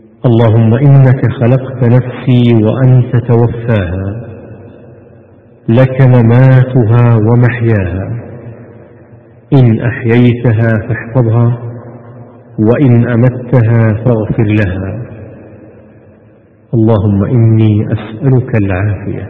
اللهم إنك خلقت نفسي وأنت توفاها لك مماتها ومحياها. إن أحييتها فاحفظها وإن أمتها فاغفر لها. اللهم إني أسألك العافية.